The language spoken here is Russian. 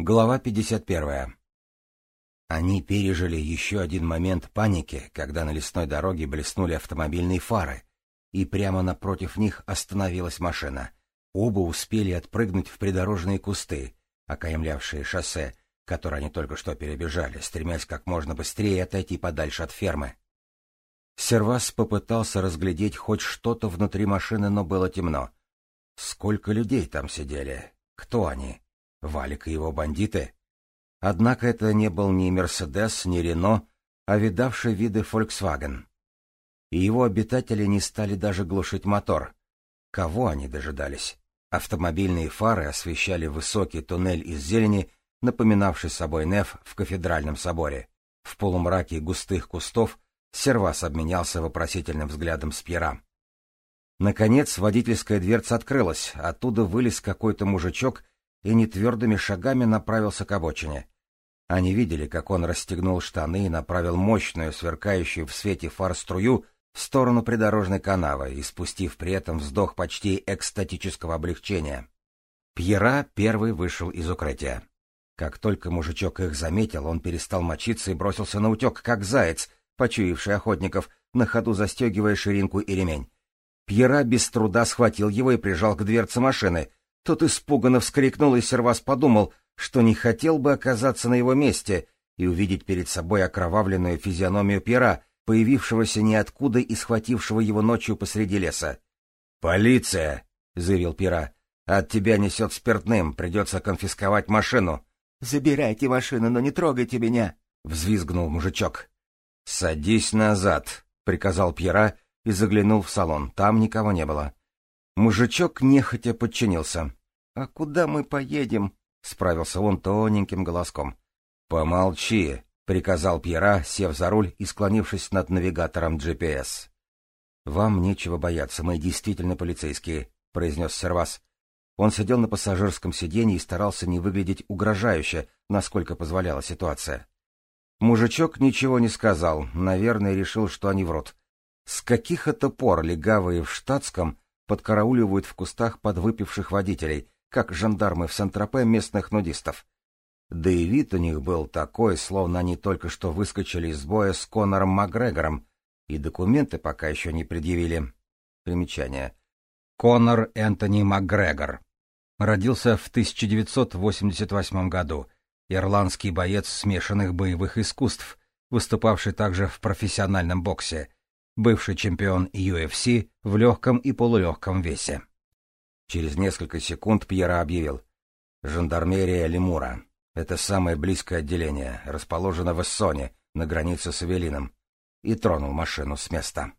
Глава 51. Они пережили еще один момент паники, когда на лесной дороге блеснули автомобильные фары, и прямо напротив них остановилась машина. Оба успели отпрыгнуть в придорожные кусты, окаймлявшие шоссе, которое они только что перебежали, стремясь как можно быстрее отойти подальше от фермы. Сервас попытался разглядеть хоть что-то внутри машины, но было темно. Сколько людей там сидели? Кто они? Валик и его бандиты? Однако это не был ни Мерседес, ни Рено, а видавший виды Volkswagen. И его обитатели не стали даже глушить мотор. Кого они дожидались? Автомобильные фары освещали высокий туннель из зелени, напоминавший собой неф в кафедральном соборе. В полумраке густых кустов Сервас обменялся вопросительным взглядом с Пьера. Наконец водительская дверца открылась, оттуда вылез какой-то мужичок и нетвердыми шагами направился к обочине. Они видели, как он расстегнул штаны и направил мощную, сверкающую в свете фар струю в сторону придорожной канавы, испустив при этом вздох почти экстатического облегчения. Пьера первый вышел из укрытия. Как только мужичок их заметил, он перестал мочиться и бросился на утек, как заяц, почуявший охотников, на ходу застегивая ширинку и ремень. Пьера без труда схватил его и прижал к дверце машины, тот испуганно вскрикнул, и Сервас подумал, что не хотел бы оказаться на его месте и увидеть перед собой окровавленную физиономию пера, появившегося ниоткуда и схватившего его ночью посреди леса. «Полиция!» — заявил пера. «От тебя несет спиртным, придется конфисковать машину». «Забирайте машину, но не трогайте меня!» — взвизгнул мужичок. «Садись назад!» — приказал Пьера и заглянул в салон. Там никого не было. Мужичок нехотя подчинился. — А куда мы поедем? — справился он тоненьким голоском. — Помолчи, — приказал Пьера, сев за руль и склонившись над навигатором GPS. — Вам нечего бояться, мы действительно полицейские, — произнес Сервас. Он сидел на пассажирском сиденье и старался не выглядеть угрожающе, насколько позволяла ситуация. Мужичок ничего не сказал, наверное, решил, что они врут. С каких это пор легавые в штатском подкарауливают в кустах подвыпивших водителей, как жандармы в Сент-Тропе местных нудистов. Да и вид у них был такой, словно они только что выскочили из боя с Конором Макгрегором, и документы пока еще не предъявили. Примечание. Конор Энтони Макгрегор. Родился в 1988 году. Ирландский боец смешанных боевых искусств, выступавший также в профессиональном боксе бывший чемпион UFC в легком и полулегком весе. Через несколько секунд Пьера объявил. «Жандармерия Лемура. Это самое близкое отделение, расположено в Эссоне, на границе с Эвелином». И тронул машину с места.